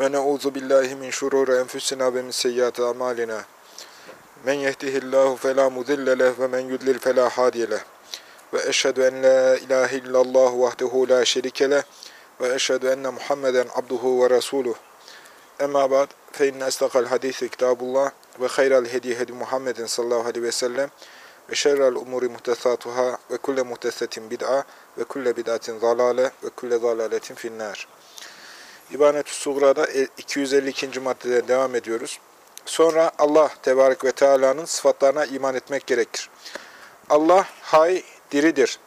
Ve neuzu billahi min şururi enfusina ve min seyyiati amalina. Men yehdihillahu fela mudille leh ve men yudlil fela hadiye leh. Ve eşhedü en la ilahe illallah vahdehu la şerike leh ve eşhedü enne Muhammeden abduhu ve resuluh. Emma ba'd fe inne estakal hadisi kitabullah ve hayral hedi hedi Muhammedin sallallahu aleyhi ve sellem ve şerrel umuri muhtesatuhâ ve kulle muhtesetin bid'a ve kulle bid'atin zalale ve kulle zalaletin finnâr. İbanet-ü Sugra'da 252. maddede devam ediyoruz. Sonra Allah Tebarek ve Teala'nın sıfatlarına iman etmek gerekir. Allah hay, diridir.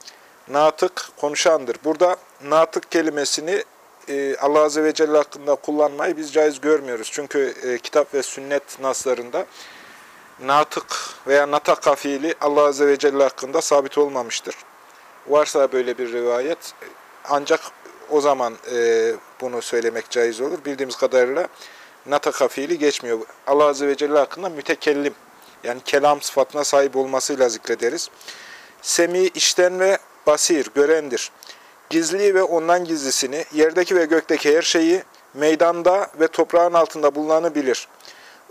Natık, konuşandır. Burada natık kelimesini e, Allah Azze ve Celle hakkında kullanmayı biz caiz görmüyoruz. Çünkü e, kitap ve sünnet naslarında natık veya nataka fiili Allah Azze ve Celle hakkında sabit olmamıştır. Varsa böyle bir rivayet ancak o zaman e, bunu söylemek caiz olur. Bildiğimiz kadarıyla nataka fiili geçmiyor. Allah Azze ve Celle hakkında mütekellim yani kelam sıfatına sahip olmasıyla zikrederiz. Semi işten ve basir, görendir. Gizli ve ondan gizlisini, yerdeki ve gökteki her şeyi, meydanda ve toprağın altında bulunanı bilir.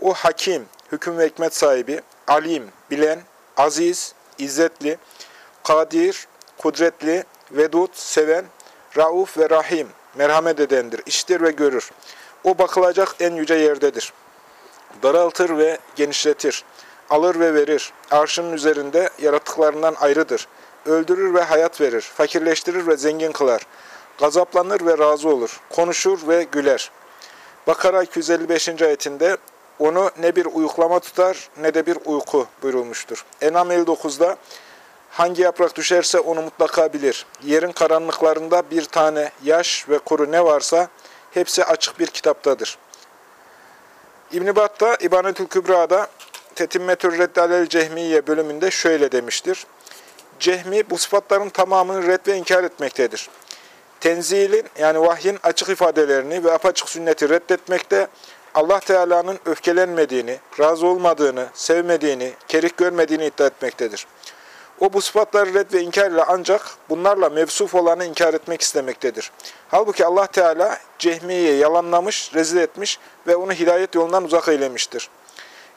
O hakim, hüküm ve hikmet sahibi, alim, bilen, aziz, izzetli, kadir, kudretli, vedud, seven, rauf ve rahim, merhamet edendir, iştir ve görür. O bakılacak en yüce yerdedir. Daraltır ve genişletir, alır ve verir, arşının üzerinde yaratıklarından ayrıdır. Öldürür ve hayat verir, fakirleştirir ve zengin kılar. Gazaplanır ve razı olur, konuşur ve güler. Bakara 255. ayetinde onu ne bir uyuklama tutar ne de bir uyku buyurulmuştur. Enam 59'da hangi yaprak düşerse onu mutlaka bilir. Yerin karanlıklarında bir tane yaş ve kuru ne varsa hepsi açık bir kitaptadır. İbn-i Battah İbanetül Kübra'da Tetimmetül Reddalel Cehmiye bölümünde şöyle demiştir. Cehmi bu sıfatların tamamını red ve inkar etmektedir. Tenzilin yani vahyin açık ifadelerini ve apaçık sünneti reddetmekte, Allah Teala'nın öfkelenmediğini, razı olmadığını, sevmediğini, kerik görmediğini iddia etmektedir. O bu sıfatları red ve inkar ile ancak bunlarla mevsuf olanı inkar etmek istemektedir. Halbuki Allah Teala Cehmiye'yi yalanlamış, rezil etmiş ve onu hidayet yolundan uzak eylemiştir.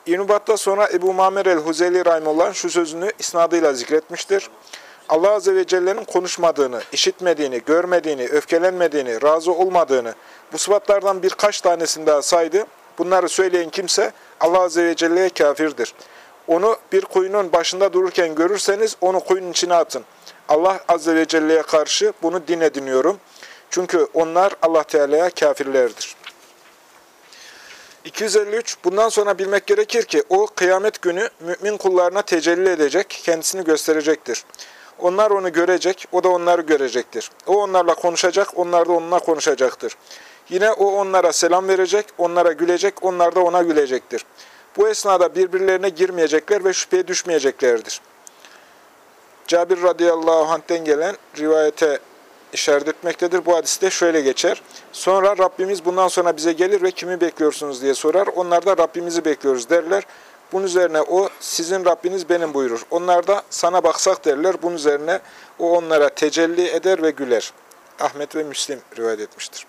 İbn-i sonra Ebu Mamer el-Huzeli Rahimullah'ın şu sözünü isnadıyla zikretmiştir. Allah Azze ve Celle'nin konuşmadığını, işitmediğini, görmediğini, öfkelenmediğini, razı olmadığını, bu sıfatlardan birkaç tanesini daha saydı. Bunları söyleyen kimse Allah Azze ve Celle'ye kafirdir. Onu bir kuyunun başında dururken görürseniz onu kuyunun içine atın. Allah Azze ve Celle'ye karşı bunu din ediniyorum. Çünkü onlar Allah Teala'ya kafirlerdir. 253. Bundan sonra bilmek gerekir ki o kıyamet günü mümin kullarına tecelli edecek, kendisini gösterecektir. Onlar onu görecek, o da onları görecektir. O onlarla konuşacak, onlar da onunla konuşacaktır. Yine o onlara selam verecek, onlara gülecek, onlar da ona gülecektir. Bu esnada birbirlerine girmeyecekler ve şüpheye düşmeyeceklerdir. Cabir radıyallahu anh'ten gelen rivayete işaret etmektedir. Bu hadiste şöyle geçer. Sonra Rabbimiz bundan sonra bize gelir ve kimi bekliyorsunuz diye sorar. Onlar da Rabbimizi bekliyoruz derler. Bunun üzerine o sizin Rabbiniz benim buyurur. Onlar da sana baksak derler. Bunun üzerine o onlara tecelli eder ve güler. Ahmet ve Müslim rivayet etmiştir.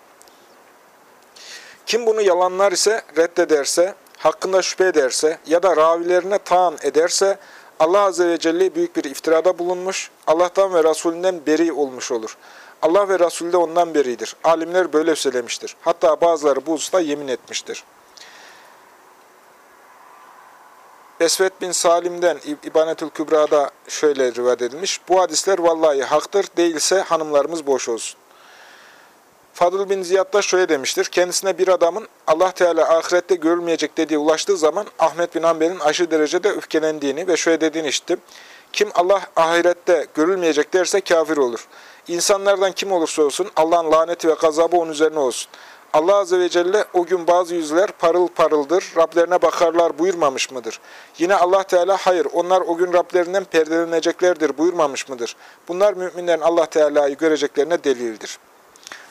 Kim bunu yalanlar ise reddederse, hakkında şüphe ederse ya da ravilerine taan ederse Allah Azze ve Celle büyük bir iftirada bulunmuş, Allah'tan ve Resulünden beri olmuş olur. Allah ve Resulü de ondan beridir. Alimler böyle söylemiştir. Hatta bazıları bu usta yemin etmiştir. Esvet bin Salim'den İbanetül Kübra'da şöyle rivayet edilmiş. Bu hadisler vallahi haktır, değilse hanımlarımız boş olsun. Fadıl bin Ziyad da şöyle demiştir. Kendisine bir adamın Allah Teala ahirette görülmeyecek dediği ulaştığı zaman Ahmet bin Hanbel'in aşırı derecede öfkelendiğini ve şöyle dediğini işittim. Kim Allah ahirette görülmeyecek derse kafir olur. İnsanlardan kim olursa olsun Allah'ın laneti ve gazabı onun üzerine olsun. Allah Azze ve Celle o gün bazı yüzler parıl parıldır, Rablerine bakarlar buyurmamış mıdır? Yine Allah Teala hayır onlar o gün Rablerinden perdeleneceklerdir buyurmamış mıdır? Bunlar müminlerin Allah Teala'yı göreceklerine delildir.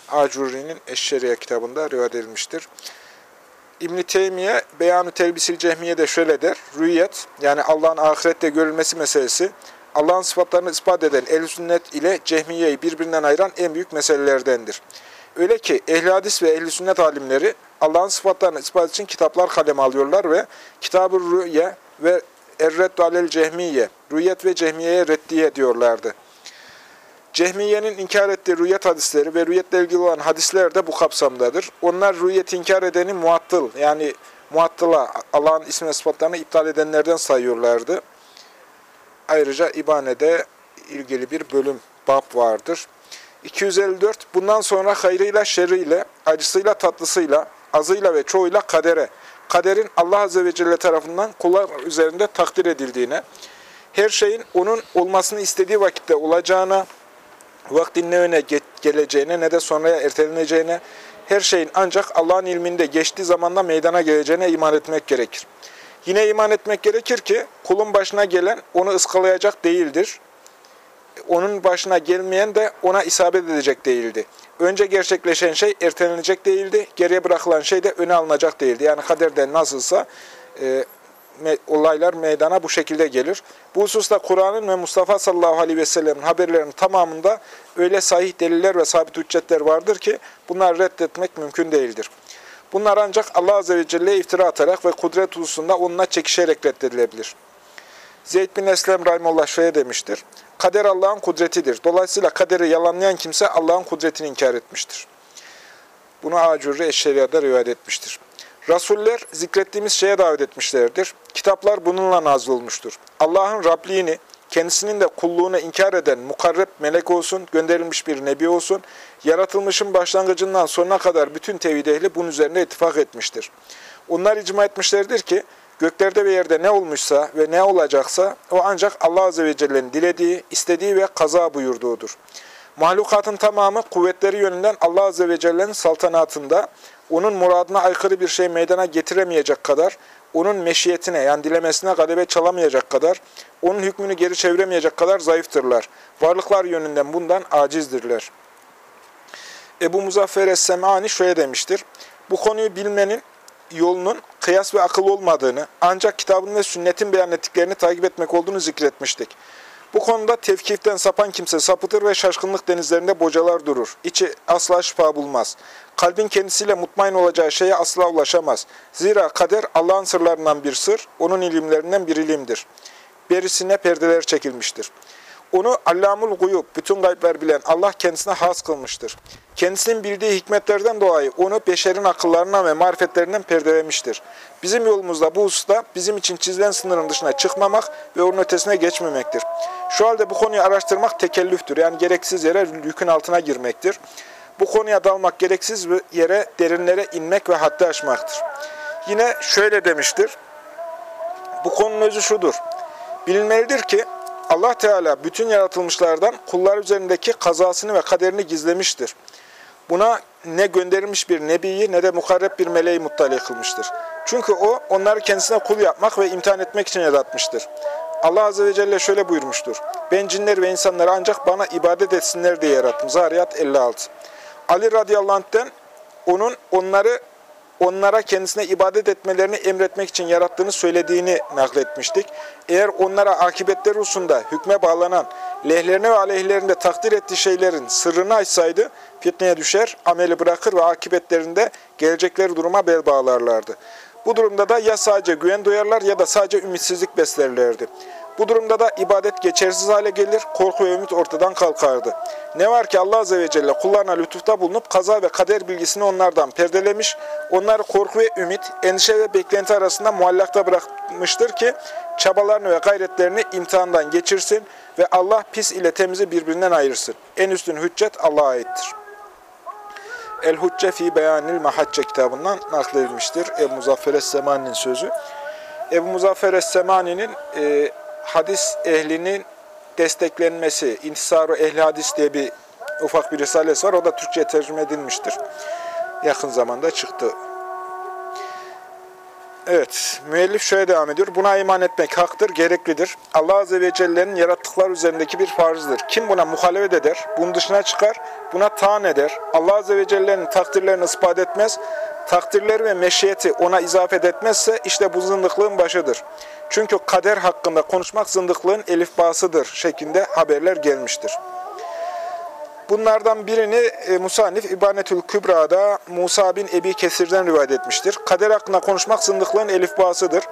Acuri'nin Eşşeriye kitabında rivayet edilmiştir. İbn-i Teymiye Beyan-ı Telbisil Cehmiye de şöyle der. Rüyet yani Allah'ın ahirette görülmesi meselesi Allah'ın sıfatlarını ispat eden el sünnet ile cehmiyeyi birbirinden ayıran en büyük meselelerdendir. Öyle ki ehli hadis ve ehli sünnet alimleri Allah'ın sıfatlarını ispat için kitaplar kaleme alıyorlar ve Kitab-ı Rü'ye ve Erreddu alel Cehmiye, Rüyet ve Cehmiye'ye reddiye diyorlardı. Cehmiye'nin inkar ettiği rüyet hadisleri ve rüyetle ilgili olan hadisler de bu kapsamdadır. Onlar rüyet inkar edeni muattıl, yani muattıla, Allah'ın ismi ve sıfatlarını iptal edenlerden sayıyorlardı. Ayrıca İbane'de ilgili bir bölüm, bab vardır. 254. Bundan sonra hayrıyla şerriyle, acısıyla tatlısıyla, azıyla ve çoğuyla kadere, kaderin Allah Azze ve Celle tarafından kullar üzerinde takdir edildiğine, her şeyin onun olmasını istediği vakitte olacağına, vaktin ne öne geleceğine ne de sonraya erteleneceğine, her şeyin ancak Allah'ın ilminde geçtiği zamanda meydana geleceğine iman etmek gerekir. Yine iman etmek gerekir ki kulun başına gelen onu ıskalayacak değildir. Onun başına gelmeyen de ona isabet edecek değildi. Önce gerçekleşen şey ertelenecek değildi, geriye bırakılan şey de öne alınacak değildi. Yani kaderde nasılsa e, olaylar meydana bu şekilde gelir. Bu hususta Kur'an'ın ve Mustafa sallallahu aleyhi ve sellem'in haberlerinin tamamında öyle sahih deliller ve sabit hüccetler vardır ki bunları reddetmek mümkün değildir. Bunlar ancak Allah Azze ve Celle'ye iftira atarak ve kudret hususunda onunla çekişerek reddedilebilir. Zeyd bin Eslem Rahimullah şöyle demiştir. Kader Allah'ın kudretidir. Dolayısıyla kaderi yalanlayan kimse Allah'ın kudretini inkar etmiştir. Bunu Acurri Eşşeriya'da rivayet etmiştir. Rasuller zikrettiğimiz şeye davet etmişlerdir. Kitaplar bununla nazil. Allah'ın Rabliğini, kendisinin de kulluğunu inkar eden mukarreb melek olsun, gönderilmiş bir nebi olsun, yaratılmışın başlangıcından sonuna kadar bütün tevhid ehli bunun üzerine ittifak etmiştir. Onlar icma etmişlerdir ki, göklerde ve yerde ne olmuşsa ve ne olacaksa o ancak Allah Azze ve Celle'nin dilediği, istediği ve kaza buyurduğudur. Mahlukatın tamamı kuvvetleri yönünden Allah Azze ve Celle'nin saltanatında, onun muradına aykırı bir şey meydana getiremeyecek kadar, onun meşiyetine yani dilemesine gadebe çalamayacak kadar, onun hükmünü geri çeviremeyecek kadar zayıftırlar. Varlıklar yönünden bundan acizdirler. Ebu Muzaffer Es-Semani şöyle demiştir. Bu konuyu bilmenin yolunun kıyas ve akıl olmadığını, ancak kitabın ve sünnetin beyan ettiklerini takip etmek olduğunu zikretmiştik. Bu konuda tevkiften sapan kimse sapıtır ve şaşkınlık denizlerinde bocalar durur. İçi asla şifa bulmaz. Kalbin kendisiyle mutmain olacağı şeye asla ulaşamaz. Zira kader Allah'ın sırlarından bir sır, onun ilimlerinden bir ilimdir. Berisine perdeler çekilmiştir. Onu Allamul Guyub, bütün gaybler bilen Allah kendisine has kılmıştır. Kendisinin bildiği hikmetlerden dolayı onu beşerin akıllarına ve marifetlerinden perdelemiştir. Bizim yolumuzda bu hususta bizim için çizilen sınırın dışına çıkmamak ve onun ötesine geçmemektir. Şu halde bu konuyu araştırmak tekellüftür. Yani gereksiz yere yükün altına girmektir. Bu konuya dalmak gereksiz yere derinlere inmek ve haddi aşmaktır. Yine şöyle demiştir. Bu konunun özü şudur. Bilinmelidir ki Allah Teala bütün yaratılmışlardan kullar üzerindeki kazasını ve kaderini gizlemiştir. Buna ne gönderilmiş bir nebiyi ne de mukarreb bir meleği muttali kılmıştır. Çünkü o onları kendisine kul yapmak ve imtihan etmek için yaratmıştır. Allah Azze ve Celle şöyle buyurmuştur. Ben cinler ve insanları ancak bana ibadet etsinler diye yarattım. Zariyat 56. Ali radıyallahu anh'ten onun onları onlara kendisine ibadet etmelerini emretmek için yarattığını söylediğini nakletmiştik. Eğer onlara akibetler hususunda hükme bağlanan, lehlerine ve aleyhlerinde takdir ettiği şeylerin sırrını açsaydı, fitneye düşer, ameli bırakır ve akibetlerinde gelecekleri duruma bel bağlarlardı. Bu durumda da ya sadece güven duyarlar ya da sadece ümitsizlik beslerlerdi. Bu durumda da ibadet geçersiz hale gelir, korku ve ümit ortadan kalkardı. Ne var ki Allah Azze ve Celle kullarına lütufta bulunup kaza ve kader bilgisini onlardan perdelemiş, onları korku ve ümit, endişe ve beklenti arasında muallakta bırakmıştır ki çabalarını ve gayretlerini imtihandan geçirsin ve Allah pis ile temizi birbirinden ayırsın. En üstün hüccet Allah'a aittir. El-Hucce fi Beyanil Mahacce kitabından nakledilmiştir. Ebu Muzaffer Es-Semani'nin sözü. Ebu Muzaffer Es-Semani'nin e, hadis ehlinin desteklenmesi, İntisar-ı Ehli Hadis diye bir ufak bir risalesi var. O da Türkçe tercüme edilmiştir. Yakın zamanda çıktı. Evet, müellif şöyle devam ediyor. Buna iman etmek haktır, gereklidir. Allah Azze ve Celle'nin yarattıklar üzerindeki bir farzdır. Kim buna muhalefet eder, bunun dışına çıkar, buna taan eder. Allah Azze ve Celle'nin takdirlerini ispat etmez, takdirleri ve meşiyeti ona izafet etmezse işte bu zındıklığın başıdır. Çünkü kader hakkında konuşmak zındıklığın elifbasıdır şeklinde haberler gelmiştir. Bunlardan birini e, Musannif İbanetül Kübra'da Musa bin Ebi Kesir'den rivayet etmiştir. Kader hakkında konuşmak zındıklığın elifbasıdır.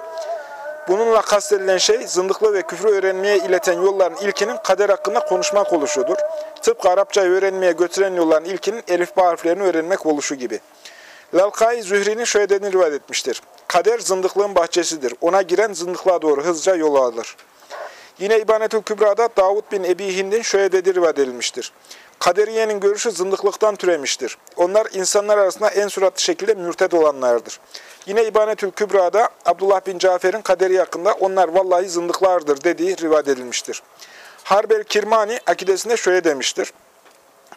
Bununla kastedilen şey zındıklığı ve küfrü öğrenmeye ileten yolların ilkinin kader hakkında konuşmak oluşudur. Tıpkı Arapçayı öğrenmeye götüren yolların ilkinin elifba harflerini öğrenmek oluşu gibi. Lalkai Zühri'nin şöyle dediğini rivayet etmiştir. Kader zındıklığın bahçesidir. Ona giren zındıklığa doğru hızlıca yol alır. Yine İbanetül Kübra'da Davud bin Ebi Hind'in şöyle dediği rivayet edilmiştir. Kaderiye'nin görüşü zındıklıktan türemiştir. Onlar insanlar arasında en suratlı şekilde mürted olanlardır. Yine İbanetül Kübra'da Abdullah bin Cafer'in kaderi hakkında onlar vallahi zındıklardır dediği rivayet edilmiştir. Harbel Kirmani akidesinde şöyle demiştir.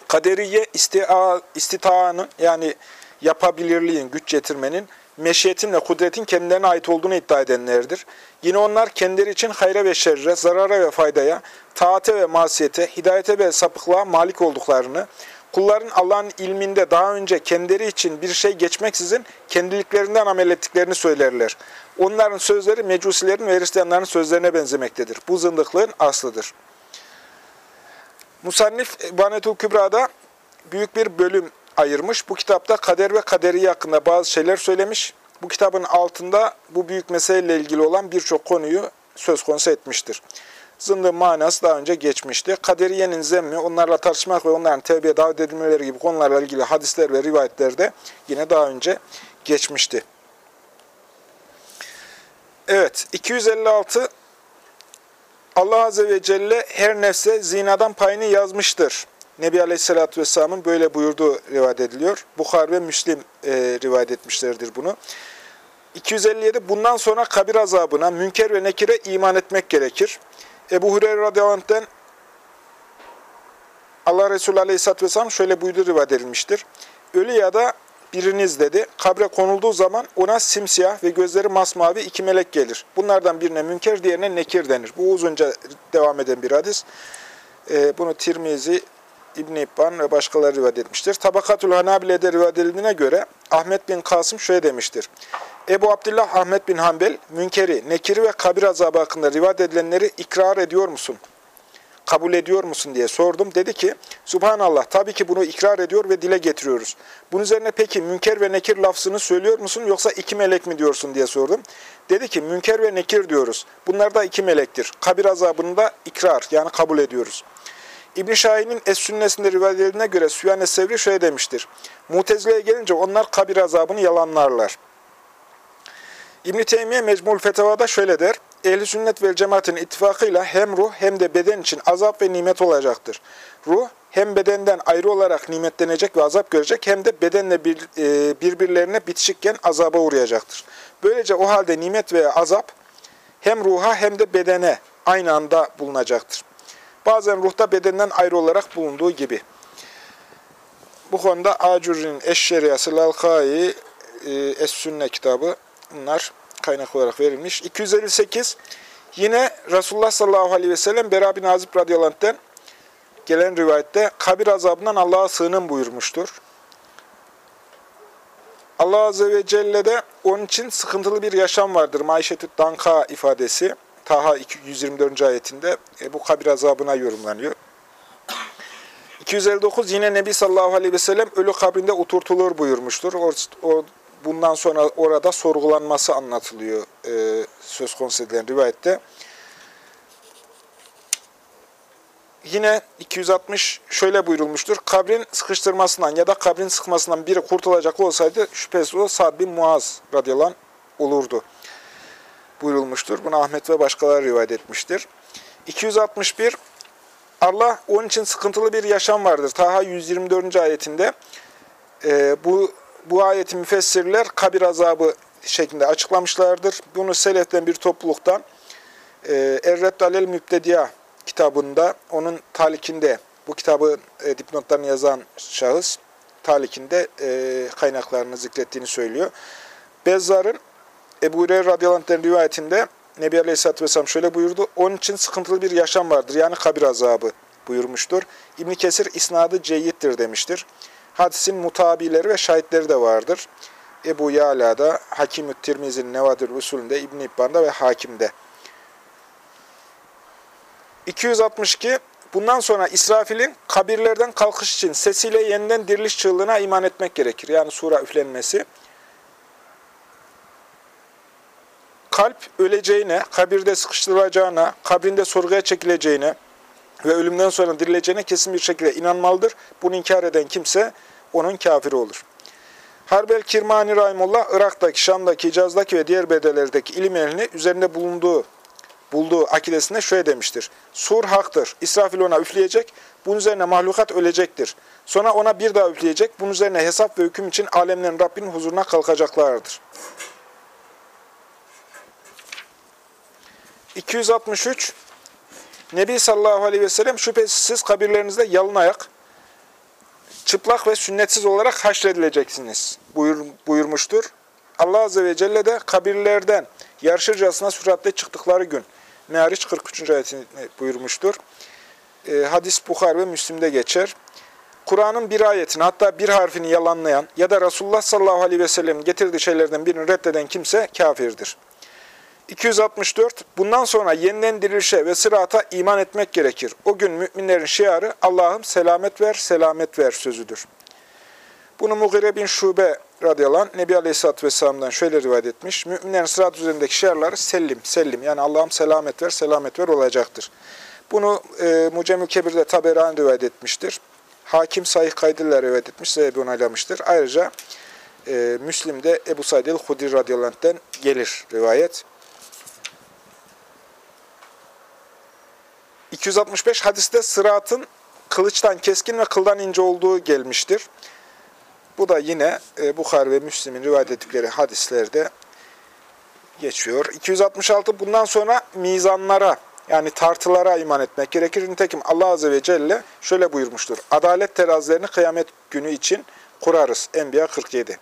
Kaderiye istia, istitaanın yani yapabilirliğin, güç getirmenin, meşiyetin ve kudretin kendilerine ait olduğunu iddia edenlerdir. Yine onlar kendileri için hayra ve şerre, zarara ve faydaya, taate ve masiyete, hidayete ve sapıklığa malik olduklarını, kulların Allah'ın ilminde daha önce kendileri için bir şey geçmeksizin kendiliklerinden amel ettiklerini söylerler. Onların sözleri mecusilerin ve Hristiyanların sözlerine benzemektedir. Bu zındıklığın aslıdır. Musannif Banetul Kübra'da büyük bir bölüm ayırmış. Bu kitapta kader ve kaderi hakkında bazı şeyler söylemiş. Bu kitabın altında bu büyük meseleyle ilgili olan birçok konuyu söz konusu etmiştir. Zındığın manası daha önce geçmişti. Kaderiyenin zemmi, onlarla tartışmak ve onların tevbeye davet edilmeleri gibi konularla ilgili hadisler ve rivayetler de yine daha önce geçmişti. Evet, 256 Allah Azze ve Celle her nefse zinadan payını yazmıştır. Nebi Aleyhisselatü Vesselam'ın böyle buyurduğu rivayet ediliyor. Bukhar ve Müslim e, rivayet etmişlerdir bunu. 257 Bundan sonra kabir azabına, münker ve nekire iman etmek gerekir. Ebu Hureyre radıyallahu Allah Resulü Aleyhisselatü Vesselam şöyle buyurdu rivayet edilmiştir. Ölü ya da biriniz dedi, kabre konulduğu zaman ona simsiyah ve gözleri masmavi iki melek gelir. Bunlardan birine münker, diğerine nekir denir. Bu uzunca devam eden bir hadis. Ee, bunu Tirmizi, İbn İbban ve başkaları rivayet etmiştir. Tabakatul Hanabile'de rivayet edildiğine göre Ahmet bin Kasım şöyle demiştir. Ebu Abdullah Ahmet bin Hanbel, münkeri, nekiri ve kabir azabı hakkında rivayet edilenleri ikrar ediyor musun? Kabul ediyor musun diye sordum. Dedi ki, Subhanallah tabii ki bunu ikrar ediyor ve dile getiriyoruz. Bunun üzerine peki münker ve nekir lafzını söylüyor musun yoksa iki melek mi diyorsun diye sordum. Dedi ki münker ve nekir diyoruz. Bunlar da iki melektir. Kabir azabını da ikrar yani kabul ediyoruz. İbn Şahin'in Es-Sünnesinde rivayet edildiğine göre Süyan Es-Sevri şöyle demiştir. Mutezile'ye gelince onlar kabir azabını yalanlarlar. İbn-i Teymiye Mecmul Fetava'da şöyle der. Ehl-i sünnet ve cemaatin ittifakıyla hem ruh hem de beden için azap ve nimet olacaktır. Ruh hem bedenden ayrı olarak nimetlenecek ve azap görecek hem de bedenle bir, e, birbirlerine bitişikken azaba uğrayacaktır. Böylece o halde nimet veya azap hem ruha hem de bedene aynı anda bulunacaktır. Bazen ruhta bedenden ayrı olarak bulunduğu gibi. Bu konuda Acurri'nin Eşşeriyası Lalkai e, Es-Sünne kitabı bunlar kaynak olarak verilmiş. 258 yine Resulullah sallallahu aleyhi ve sellem Bera bin Azib radıyallahu gelen rivayette kabir azabından Allah'a sığının buyurmuştur. Allah azze ve celle de onun için sıkıntılı bir yaşam vardır. Maişetü danka ifadesi. Taha 124. ayetinde e, bu kabir azabına yorumlanıyor. 259 yine Nebi sallallahu aleyhi ve sellem ölü kabrinde oturtulur buyurmuştur. O, o bundan sonra orada sorgulanması anlatılıyor e, söz konusu edilen rivayette. Yine 260 şöyle buyurulmuştur. Kabrin sıkıştırmasından ya da kabrin sıkmasından biri kurtulacak olsaydı şüphesiz o Sa'd bin Muaz radıyallahu olurdu. Buyurulmuştur. Bunu Ahmet ve başkaları rivayet etmiştir. 261 Allah onun için sıkıntılı bir yaşam vardır. Taha 124. ayetinde e, bu bu ayeti müfessirler kabir azabı şeklinde açıklamışlardır. Bunu Selef'ten bir topluluktan e, Erret Alel kitabında, onun talikinde, bu kitabı e, dipnotlarını yazan şahıs talikinde e, kaynaklarını zikrettiğini söylüyor. Bezzar'ın Ebu Hureyre radıyallahu rivayetinde Nebi Aleyhisselatü Vesselam şöyle buyurdu. Onun için sıkıntılı bir yaşam vardır. Yani kabir azabı buyurmuştur. İbn Kesir isnadı ceyyittir demiştir. Hadisin mutabileri ve şahitleri de vardır. Ebu Yala'da, Hakim-ü Tirmizi'nin Nevadir usulünde, İbn-i İbban'da ve Hakim'de. 262 Bundan sonra İsrafil'in kabirlerden kalkış için sesiyle yeniden diriliş çığlığına iman etmek gerekir. Yani sura üflenmesi. Kalp öleceğine, kabirde sıkıştırılacağına, kabrinde sorguya çekileceğine ve ölümden sonra dirileceğine kesin bir şekilde inanmalıdır. Bunu inkar eden kimse onun kafiri olur. Harbel Kirmani Rahimullah, Irak'taki, Şam'daki, Hicaz'daki ve diğer bedelerdeki ilim ehlini üzerinde bulunduğu bulduğu akidesinde şöyle demiştir. Sur haktır. İsrafil ona üfleyecek. Bunun üzerine mahlukat ölecektir. Sonra ona bir daha üfleyecek. Bunun üzerine hesap ve hüküm için alemlerin Rabbinin huzuruna kalkacaklardır. 263 Nebi sallallahu aleyhi ve sellem şüphesiz siz kabirlerinizde yalın ayak, çıplak ve sünnetsiz olarak haşredileceksiniz buyur, buyurmuştur. Allah azze ve celle de kabirlerden yarışırcasına süratle çıktıkları gün Meariç 43. ayetini buyurmuştur. E, hadis Bukhar ve Müslim'de geçer. Kur'an'ın bir ayetini hatta bir harfini yalanlayan ya da Resulullah sallallahu aleyhi ve sellem'in getirdiği şeylerden birini reddeden kimse kafirdir. 264. Bundan sonra yeniden dirilişe ve sırata iman etmek gerekir. O gün müminlerin şiarı Allah'ım selamet ver, selamet ver sözüdür. Bunu Mughire bin Şube radıyallahu anh, Nebi Aleyhisselatü Vesselam'dan şöyle rivayet etmiş. Müminlerin sırat üzerindeki şiarları sellim, sellim. Yani Allah'ım selamet ver, selamet ver olacaktır. Bunu e, Mucemül Kebir'de Taberani rivayet etmiştir. Hakim Sahih Kaydır'la rivayet etmiş, Zehebi onaylamıştır. Ayrıca e, Müslim'de Ebu Said el-Hudri radıyallahu anh'den gelir rivayet. 265 hadiste sıratın kılıçtan keskin ve kıldan ince olduğu gelmiştir. Bu da yine e, Bukhar ve Müslim'in rivayet ettikleri hadislerde geçiyor. 266 bundan sonra mizanlara yani tartılara iman etmek gerekir. Nitekim Allah Azze ve Celle şöyle buyurmuştur. Adalet terazilerini kıyamet günü için kurarız. Enbiya 47.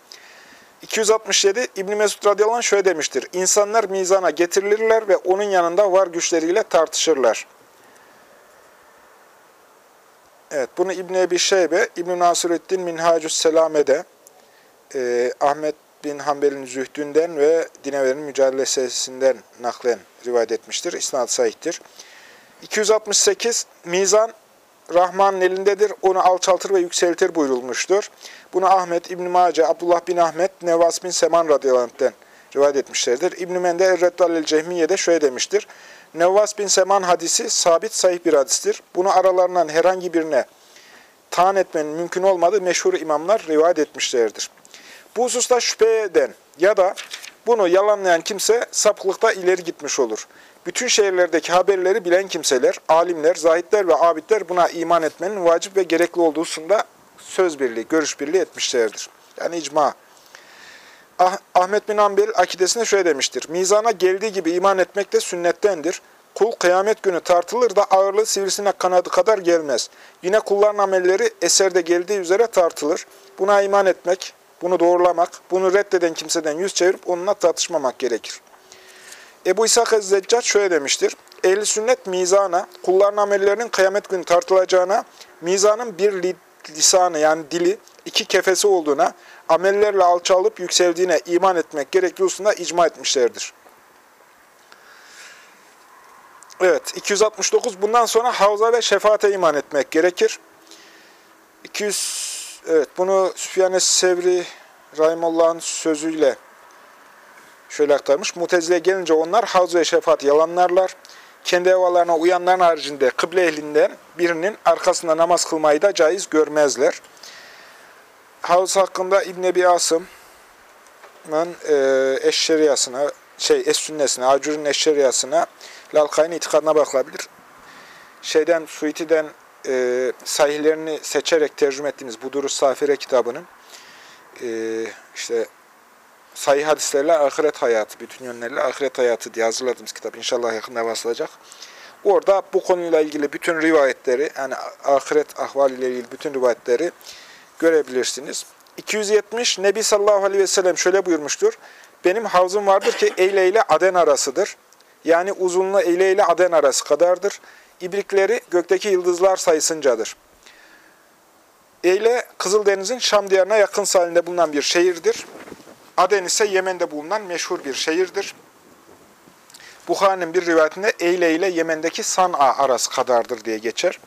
267 İbn Mesud radıyallahu anh şöyle demiştir. İnsanlar mizana getirilirler ve onun yanında var güçleriyle tartışırlar. Evet, bunu İbn Ebi Şeybe, İbn Nasirüddin Minhacus Selame'de, e, Ahmet bin Hanbel'in zühdünden ve Dinever'in mücadelesinden naklen rivayet etmiştir. İsnad sahihtir. 268 Mizan Rahman'ın elindedir. Onu alçaltır ve yükseltir buyurulmuştur. Bunu Ahmet, İbn Mace, Abdullah bin Ahmet, Nevas bin Seman radıyallahu rivayet etmişlerdir. İbn-i Mende Er-Reddal el-Cehmiye'de şöyle demiştir. Nevvas bin Seman hadisi sabit sahih bir hadistir. Bunu aralarından herhangi birine taan etmenin mümkün olmadığı meşhur imamlar rivayet etmişlerdir. Bu hususta şüphe eden ya da bunu yalanlayan kimse sapıklıkta ileri gitmiş olur. Bütün şehirlerdeki haberleri bilen kimseler, alimler, zahitler ve abidler buna iman etmenin vacip ve gerekli olduğu hususunda söz birliği, görüş birliği etmişlerdir. Yani icma. Ah, Ahmet bin Ambel akidesinde şöyle demiştir. Mizana geldiği gibi iman etmek de sünnettendir. Kul kıyamet günü tartılır da ağırlığı sivrisine kanadı kadar gelmez. Yine kulların amelleri eserde geldiği üzere tartılır. Buna iman etmek, bunu doğrulamak, bunu reddeden kimseden yüz çevirip onunla tartışmamak gerekir. Ebu İshak Ez-Zeccat şöyle demiştir. Ehli sünnet mizana, kulların amellerinin kıyamet günü tartılacağına, mizanın bir lisanı yani dili, iki kefesi olduğuna, amellerle alçalıp yükseldiğine iman etmek gerekli hususunda icma etmişlerdir. Evet, 269. Bundan sonra havza ve şefaate iman etmek gerekir. 200, evet, bunu Süfyan Sevri Rahimullah'ın sözüyle şöyle aktarmış. Mutezile gelince onlar havz ve şefaat yalanlarlar. Kendi evalarına uyanların haricinde kıble ehlinden birinin arkasında namaz kılmayı da caiz görmezler. Havuz hakkında İbn Ebi Asım'ın e, eşşeriyasına, şey es-sünnesine, Acur'un eşşeriyasına, Lalkay'ın itikadına bakılabilir. Şeyden, Suiti'den e, sahihlerini seçerek tercüme ettiğimiz Budurus Safire kitabının e, işte sahih hadislerle ahiret hayatı, bütün yönlerle ahiret hayatı diye hazırladığımız kitap inşallah yakında basılacak. Orada bu konuyla ilgili bütün rivayetleri, yani ahiret ahvaliyle ilgili bütün rivayetleri görebilirsiniz. 270 Nebi sallallahu aleyhi ve sellem şöyle buyurmuştur. Benim havzum vardır ki Eyle ile Aden arasıdır. Yani uzunluğu Eyle ile Aden arası kadardır. İbrikleri gökteki yıldızlar sayısıncadır. Eyle, Kızıldeniz'in Şam diyarına yakın sahilinde bulunan bir şehirdir. Aden ise Yemen'de bulunan meşhur bir şehirdir. Bukhari'nin bir rivayetinde Eyle ile Yemen'deki San'a arası kadardır diye geçer.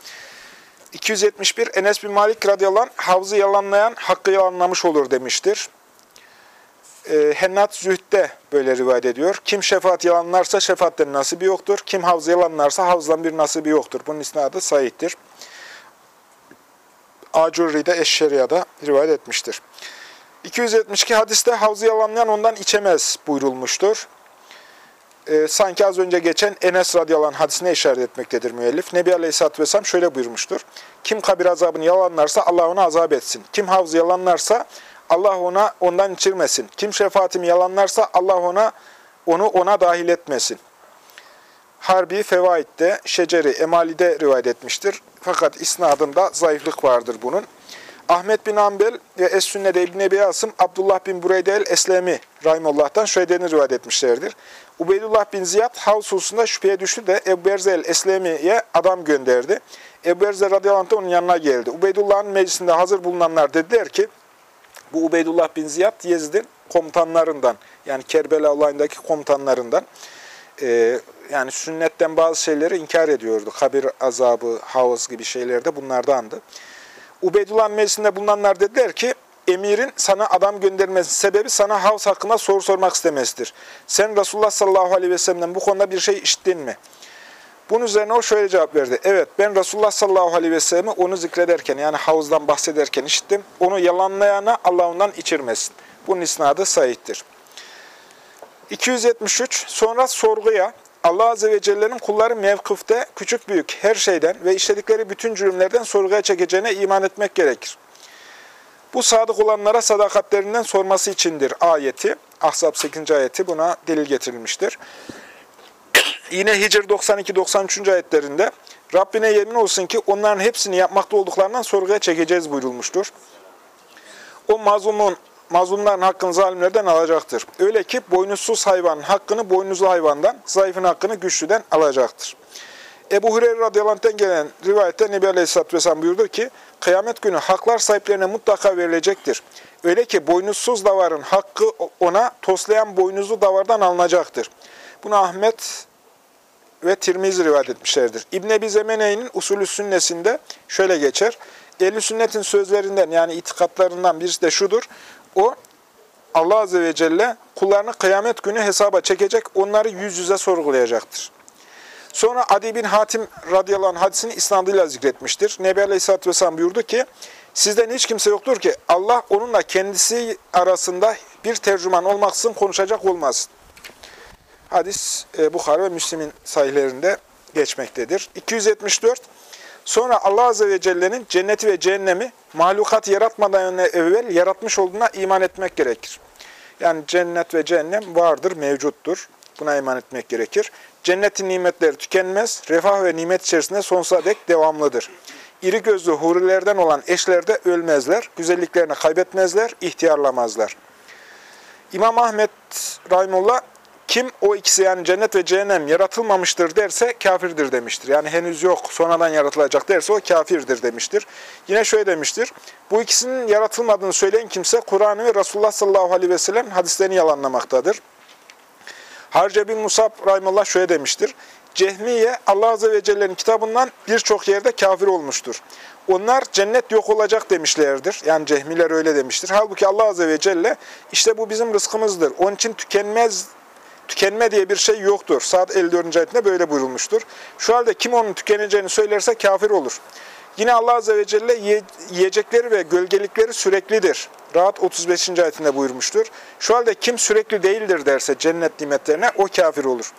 271 Enes bin Malik radıyallahu anh havzı yalanlayan hakkı yalanlamış olur demiştir. E, Hennat Zühd'de böyle rivayet ediyor. Kim şefaat yalanlarsa şefaatten nasibi yoktur. Kim havzı yalanlarsa havzdan bir nasibi yoktur. Bunun isnadı sahihtir. Acurri'de Eşşeriya'da rivayet etmiştir. 272 hadiste havzı yalanlayan ondan içemez buyurulmuştur. Ee, sanki az önce geçen Enes radıyallahu hadisine işaret etmektedir müellif. Nebi Aleyhisselatü Vesselam şöyle buyurmuştur. Kim kabir azabını yalanlarsa Allah ona azap etsin. Kim havzı yalanlarsa Allah ona ondan içirmesin. Kim şefaatimi yalanlarsa Allah ona onu ona dahil etmesin. Harbi Fevaid'de, Şeceri, Emali'de rivayet etmiştir. Fakat isnadında zayıflık vardır bunun. Ahmet bin Ambel ve Es-Sünne'de İbn-i Ebi Asım, Abdullah bin Bureyde el-Eslemi Rahimullah'tan şöyle rivayet etmişlerdir. Ubeydullah bin Ziyad Havs hususunda şüpheye düştü de Ebu Berze el-Eslemi'ye adam gönderdi. Ebu Berze radıyallahu anh onun yanına geldi. Ubeydullah'ın meclisinde hazır bulunanlar dediler ki, bu Ubeydullah bin Ziyad Yezid'in komutanlarından, yani Kerbela olayındaki komutanlarından. Ee, yani sünnetten bazı şeyleri inkar ediyordu. Kabir azabı, havuz gibi şeyler de bunlardandı. Ubeydullah meclisinde bulunanlar dediler ki, emirin sana adam göndermesi sebebi sana havuz hakkında soru sormak istemesidir. Sen Resulullah sallallahu aleyhi ve sellem'den bu konuda bir şey işittin mi? Bunun üzerine o şöyle cevap verdi. Evet ben Resulullah sallallahu aleyhi ve sellem'i onu zikrederken yani havuzdan bahsederken işittim. Onu yalanlayana Allah ondan içirmesin. Bunun isnadı sahiptir. 273. Sonra sorguya Allah Azze ve Celle'nin kulları mevkıfte küçük büyük her şeyden ve işledikleri bütün cürümlerden sorguya çekeceğine iman etmek gerekir. Bu sadık olanlara sadakatlerinden sorması içindir ayeti. Ahzab 8. ayeti buna delil getirilmiştir. Yine Hicr 92-93. ayetlerinde Rabbine yemin olsun ki onların hepsini yapmakta olduklarından sorguya çekeceğiz buyurulmuştur. O mazlumun, mazlumların hakkını zalimlerden alacaktır. Öyle ki boynuzsuz hayvanın hakkını boynuzlu hayvandan, zayıfın hakkını güçlüden alacaktır. Ebu Hureyre radıyallahu gelen rivayette Nebi Aleyhisselatü Vesselam buyurdu ki, Kıyamet günü haklar sahiplerine mutlaka verilecektir. Öyle ki boynuzsuz davarın hakkı ona toslayan boynuzlu davardan alınacaktır. Bunu Ahmet ve Tirmizi rivayet etmişlerdir. İbn Ebi Zemene'nin usulü sünnesinde şöyle geçer. Ehli sünnetin sözlerinden yani itikatlarından birisi de şudur. O Allah Azze ve Celle kullarını kıyamet günü hesaba çekecek, onları yüz yüze sorgulayacaktır. Sonra Adi bin Hatim radıyallahu anh hadisini isnadıyla zikretmiştir. Nebi Aleyhisselatü Vesselam buyurdu ki, sizden hiç kimse yoktur ki Allah onunla kendisi arasında bir tercüman olmaksızın konuşacak olmasın. Hadis e, Bukhara ve Müslim'in sayılarında geçmektedir. 274. Sonra Allah Azze ve Celle'nin cenneti ve cehennemi mahlukat yaratmadan evvel yaratmış olduğuna iman etmek gerekir. Yani cennet ve cehennem vardır, mevcuttur. Buna iman etmek gerekir. Cennetin nimetleri tükenmez, refah ve nimet içerisinde sonsuza dek devamlıdır. İri gözlü hurilerden olan eşler de ölmezler, güzelliklerini kaybetmezler, ihtiyarlamazlar. İmam Ahmet Rahimullah kim o ikisi yani cennet ve cehennem yaratılmamıştır derse kafirdir demiştir. Yani henüz yok sonradan yaratılacak derse o kafirdir demiştir. Yine şöyle demiştir. Bu ikisinin yaratılmadığını söyleyen kimse Kur'an'ı ve Resulullah sallallahu aleyhi ve sellem hadislerini yalanlamaktadır. Harce bin Musab Rahimullah şöyle demiştir. Cehmiye Allah Azze ve Celle'nin kitabından birçok yerde kafir olmuştur. Onlar cennet yok olacak demişlerdir. Yani cehmiler öyle demiştir. Halbuki Allah Azze ve Celle işte bu bizim rızkımızdır. Onun için tükenmez tükenme diye bir şey yoktur. Saat 54. ayetinde böyle buyurulmuştur. Şu halde kim onun tükeneceğini söylerse kafir olur. Yine Allah Azze ve Celle yiyecekleri ve gölgelikleri süreklidir. Rahat 35. ayetinde buyurmuştur. Şu halde kim sürekli değildir derse cennet nimetlerine o kafir olur.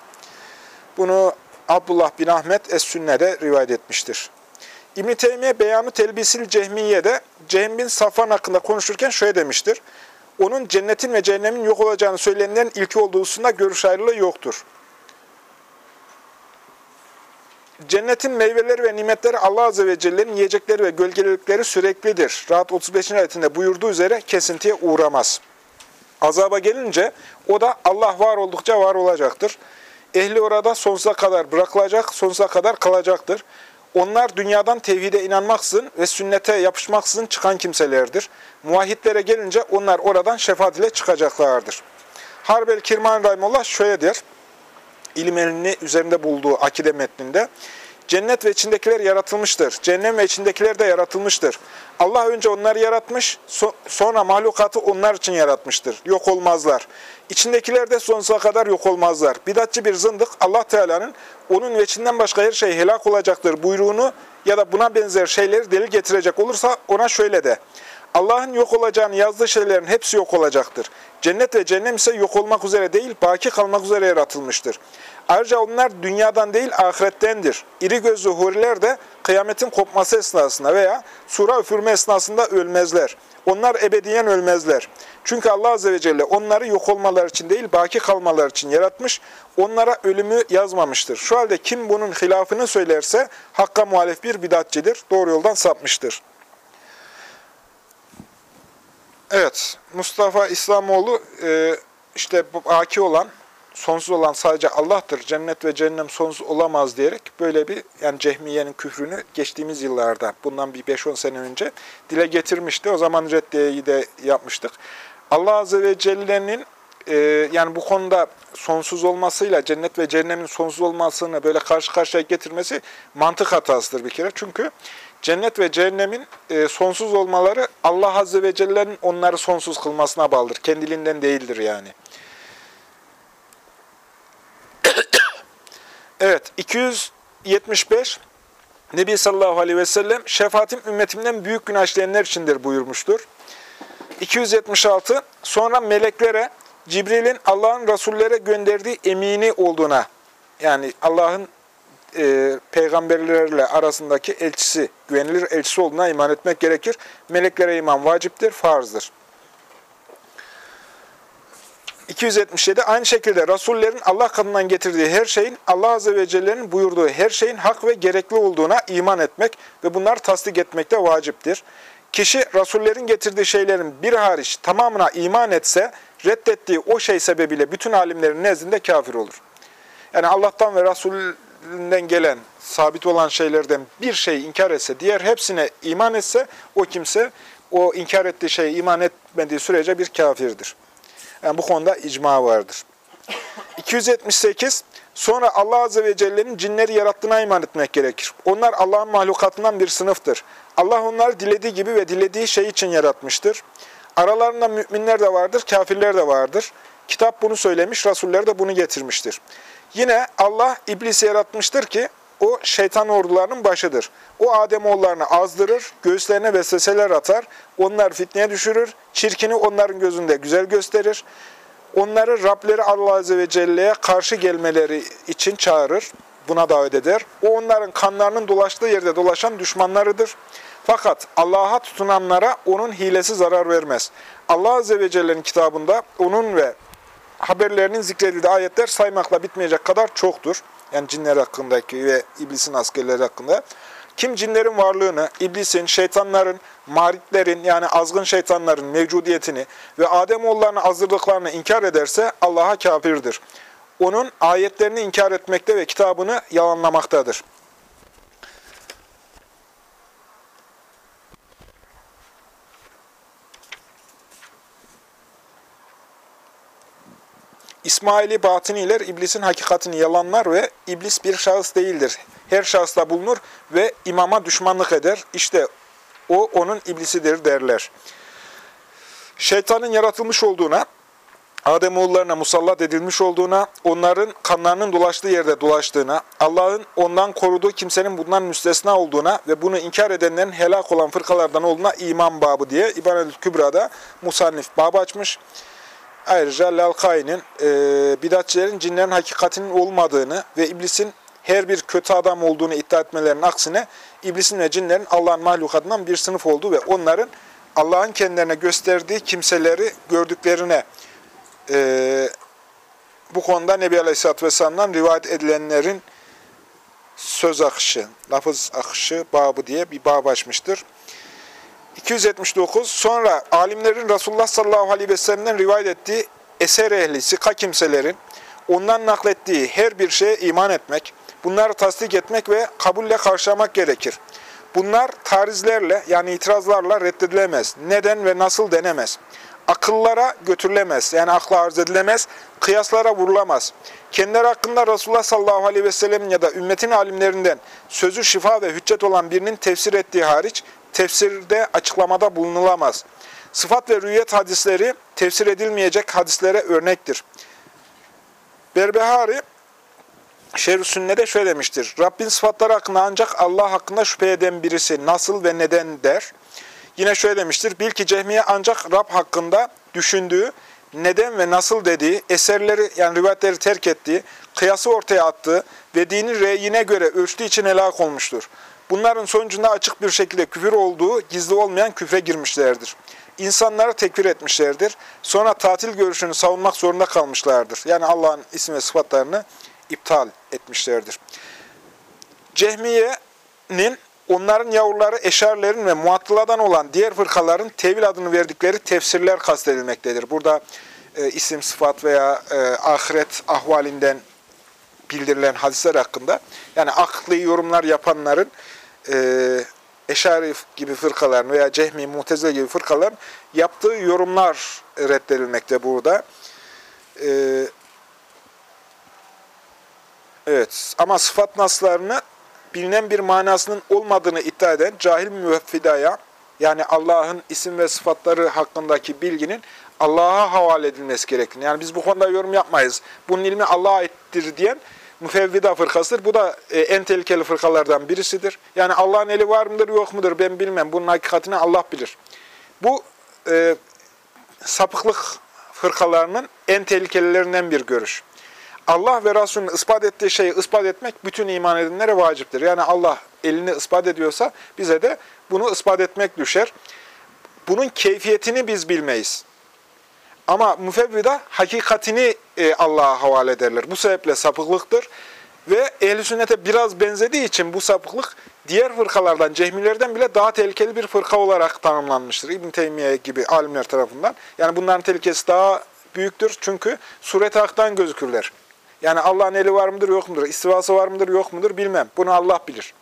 Bunu Abdullah bin Ahmet Es-Sünne'de rivayet etmiştir. İbn-i Teymiye Beyanı Telbisil Cehmiye'de Cehm bin Safvan hakkında konuşurken şöyle demiştir. Onun cennetin ve cehennemin yok olacağını söyleyenlerin ilki olduğu hususunda görüş ayrılığı yoktur. Cennetin meyveleri ve nimetleri Allah Azze ve Celle'nin yiyecekleri ve gölgelikleri süreklidir. Rahat 35. ayetinde buyurduğu üzere kesintiye uğramaz. Azaba gelince o da Allah var oldukça var olacaktır. Ehli orada sonsuza kadar bırakılacak, sonsuza kadar kalacaktır. Onlar dünyadan tevhide inanmaksızın ve sünnete yapışmaksızın çıkan kimselerdir. Muvahhidlere gelince onlar oradan şefaat ile çıkacaklardır. Harbel Kirman Rahimullah şöyle der. İlim elini üzerinde bulduğu akide metninde cennet ve içindekiler yaratılmıştır. Cennet ve içindekiler de yaratılmıştır. Allah önce onları yaratmış, sonra mahlukatı onlar için yaratmıştır. Yok olmazlar. İçindekiler de sonsuza kadar yok olmazlar. Bidatçı bir zındık Allah Teala'nın onun veçinden başka her şey helak olacaktır buyruğunu ya da buna benzer şeyleri delil getirecek olursa ona şöyle de. Allah'ın yok olacağını yazdığı şeylerin hepsi yok olacaktır. Cennet ve cehennem ise yok olmak üzere değil, baki kalmak üzere yaratılmıştır. Ayrıca onlar dünyadan değil, ahirettendir. İri gözlü huriler de kıyametin kopması esnasında veya sura üfürme esnasında ölmezler. Onlar ebediyen ölmezler. Çünkü Allah Azze ve Celle onları yok olmaları için değil, baki kalmaları için yaratmış, onlara ölümü yazmamıştır. Şu halde kim bunun hilafını söylerse, hakka muhalif bir bidatçidir, doğru yoldan sapmıştır. Evet, Mustafa İslamoğlu e, işte baki olan, sonsuz olan sadece Allah'tır. Cennet ve cehennem sonsuz olamaz diyerek böyle bir yani Cehmiye'nin küfrünü geçtiğimiz yıllarda, bundan bir 5-10 sene önce dile getirmişti. O zaman reddiyeyi de yapmıştık. Allah Azze ve Celle'nin e, yani bu konuda sonsuz olmasıyla cennet ve cehennemin sonsuz olmasını böyle karşı karşıya getirmesi mantık hatasıdır bir kere. Çünkü cennet ve cehennemin e, sonsuz olmaları Allah Azze ve Celle'nin onları sonsuz kılmasına bağlıdır. Kendiliğinden değildir yani. evet, 275 Nebi sallallahu aleyhi ve sellem şefaatim ümmetimden büyük günah işleyenler içindir buyurmuştur. 276 sonra meleklere Cibril'in Allah'ın Resullere gönderdiği emini olduğuna yani Allah'ın e, peygamberlerle arasındaki elçisi, güvenilir elçisi olduğuna iman etmek gerekir. Meleklere iman vaciptir, farzdır. 277 aynı şekilde Resullerin Allah katından getirdiği her şeyin Allah Azze ve Celle'nin buyurduğu her şeyin hak ve gerekli olduğuna iman etmek ve bunlar tasdik etmek de vaciptir. Kişi Resullerin getirdiği şeylerin bir hariç tamamına iman etse reddettiği o şey sebebiyle bütün alimlerin nezdinde kafir olur. Yani Allah'tan ve Resulünden gelen, sabit olan şeylerden bir şey inkar etse, diğer hepsine iman etse o kimse o inkar ettiği şeye iman etmediği sürece bir kafirdir. Yani bu konuda icma vardır. 278. Sonra Allah Azze ve Celle'nin cinleri yarattığına iman etmek gerekir. Onlar Allah'ın mahlukatından bir sınıftır. Allah onları dilediği gibi ve dilediği şey için yaratmıştır. Aralarında müminler de vardır, kafirler de vardır. Kitap bunu söylemiş, Resuller de bunu getirmiştir. Yine Allah iblisi yaratmıştır ki o şeytan ordularının başıdır. O Ademoğullarını azdırır, göğüslerine vesveseler atar, onlar fitneye düşürür, çirkini onların gözünde güzel gösterir. Onları Rableri Allah Azze ve Celle'ye karşı gelmeleri için çağırır, buna davet eder. O onların kanlarının dolaştığı yerde dolaşan düşmanlarıdır. Fakat Allah'a tutunanlara onun hilesi zarar vermez. Allah Azze ve Celle'nin kitabında onun ve haberlerinin zikredildiği ayetler saymakla bitmeyecek kadar çoktur. Yani cinler hakkındaki ve iblisin askerleri hakkında. Kim cinlerin varlığını, iblisin, şeytanların, maritlerin yani azgın şeytanların mevcudiyetini ve Ademoğullarını azdırdıklarını inkar ederse Allah'a kafirdir. Onun ayetlerini inkar etmekte ve kitabını yalanlamaktadır. İsmaili batiniler iblisin hakikatini yalanlar ve iblis bir şahıs değildir. Her şahısta bulunur ve imama düşmanlık eder. İşte o onun iblisidir derler. Şeytanın yaratılmış olduğuna, Ademoğullarına musallat edilmiş olduğuna, onların kanlarının dolaştığı yerde dolaştığına, Allah'ın ondan koruduğu kimsenin bundan müstesna olduğuna ve bunu inkar edenlerin helak olan fırkalardan olduğuna iman babı diye İbanetül Kübra'da Musannif babı açmış. Ayrıca Lalkai'nin e, bidatçilerin cinlerin hakikatinin olmadığını ve iblisin her bir kötü adam olduğunu iddia etmelerinin aksine iblisin ve cinlerin Allah'ın mahlukatından bir sınıf olduğu ve onların Allah'ın kendilerine gösterdiği kimseleri gördüklerine e, bu konuda Nebi Aleyhisselatü Vesselam'dan rivayet edilenlerin söz akışı, lafız akışı babı diye bir bab açmıştır. 279. Sonra alimlerin Resulullah sallallahu aleyhi ve sellem'den rivayet ettiği eser ehli, sika kimselerin ondan naklettiği her bir şeye iman etmek, bunları tasdik etmek ve kabulle karşılamak gerekir. Bunlar tarizlerle yani itirazlarla reddedilemez. Neden ve nasıl denemez. akıllara götürülemez. Yani akla arz edilemez, kıyaslara vurulamaz. Kendileri hakkında Resulullah sallallahu aleyhi ve sellem ya da ümmetin alimlerinden sözü şifa ve hüccet olan birinin tefsir ettiği hariç tefsirde açıklamada bulunulamaz. Sıfat ve rüyet hadisleri tefsir edilmeyecek hadislere örnektir. Berbehari Şerh-i Sünne'de şöyle demiştir. Rabbin sıfatları hakkında ancak Allah hakkında şüphe eden birisi nasıl ve neden der. Yine şöyle demiştir. Bil ki Cehmiye ancak Rab hakkında düşündüğü, neden ve nasıl dediği, eserleri yani rivayetleri terk ettiği, kıyası ortaya attığı ve dini reyine göre ölçtüğü için helak olmuştur. Bunların sonucunda açık bir şekilde küfür olduğu, gizli olmayan küfre girmişlerdir. İnsanları tekfir etmişlerdir. Sonra tatil görüşünü savunmak zorunda kalmışlardır. Yani Allah'ın isim ve sıfatlarını iptal etmişlerdir. Cehmiye'nin onların yavruları eşarlerin ve muattıladan olan diğer fırkaların tevil adını verdikleri tefsirler kastedilmektedir. Burada e, isim, sıfat veya e, ahiret ahvalinden bildirilen hadisler hakkında yani akli yorumlar yapanların e, Eşari gibi fırkaların veya Cehmi, Mutezile gibi fırkaların yaptığı yorumlar reddedilmekte burada. Ee, evet ama sıfat naslarını bilinen bir manasının olmadığını iddia eden cahil müveffidaya yani Allah'ın isim ve sıfatları hakkındaki bilginin Allah'a havale edilmesi gerektiğini. Yani biz bu konuda yorum yapmayız. Bunun ilmi Allah'a aittir diyen müfevvida fırkasıdır. Bu da e, en tehlikeli fırkalardan birisidir. Yani Allah'ın eli var mıdır yok mudur ben bilmem. Bunun hakikatini Allah bilir. Bu e, sapıklık fırkalarının en tehlikelilerinden bir görüş. Allah ve Resulünün ispat ettiği şeyi ispat etmek bütün iman edenlere vaciptir. Yani Allah elini ispat ediyorsa bize de bunu ispat etmek düşer. Bunun keyfiyetini biz bilmeyiz. Ama müfevvida hakikatini e, Allah'a havale ederler. Bu sebeple sapıklıktır. Ve ehl sünnete biraz benzediği için bu sapıklık diğer fırkalardan, cehmilerden bile daha tehlikeli bir fırka olarak tanımlanmıştır. İbn Teymiye gibi alimler tarafından. Yani bunların tehlikesi daha büyüktür. Çünkü suret haktan gözükürler. Yani Allah'ın eli var mıdır, yok mudur? İstivası var mıdır, yok mudur bilmem. Bunu Allah bilir.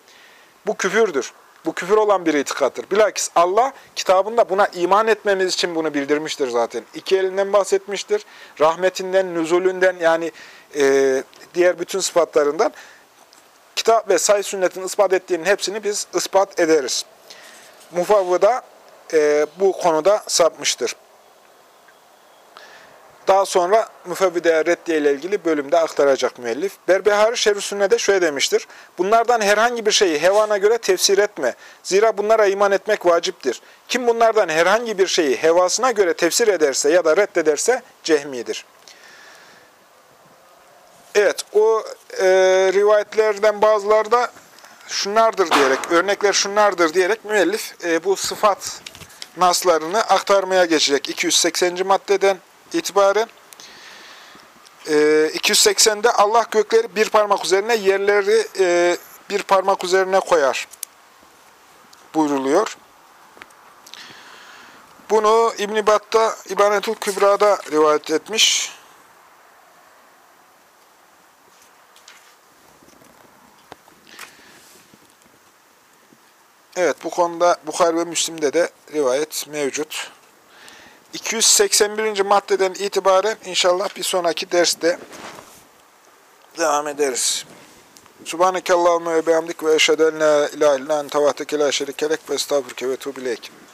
Bu küfürdür. Bu küfür olan bir itikattır. Bilakis Allah kitabında buna iman etmemiz için bunu bildirmiştir zaten. İki elinden bahsetmiştir. Rahmetinden, nüzulünden yani e, diğer bütün sıfatlarından kitap ve say sünnetin ispat ettiğinin hepsini biz ispat ederiz. Mufavvıda e, bu konuda sapmıştır. Daha sonra müfevvideye reddiye ile ilgili bölümde aktaracak müellif. Berbehari Şerif de şöyle demiştir. Bunlardan herhangi bir şeyi hevana göre tefsir etme. Zira bunlara iman etmek vaciptir. Kim bunlardan herhangi bir şeyi hevasına göre tefsir ederse ya da reddederse cehmidir. Evet, o e, rivayetlerden bazıları da şunlardır diyerek, örnekler şunlardır diyerek müellif e, bu sıfat naslarını aktarmaya geçecek. 280. maddeden itibaren e, 280'de Allah gökleri bir parmak üzerine, yerleri e, bir parmak üzerine koyar buyruluyor. Bunu İbn-i Bat'ta İbanetul Kübra'da rivayet etmiş. Evet, bu konuda Bukhari ve Müslim'de de rivayet mevcut. 281. maddeden itibaren inşallah bir sonraki derste devam ederiz. Subhaneke Allahümme ve bihamdik ve eşhedü en la ilahe illa ente ve estağfurke ve. Amin.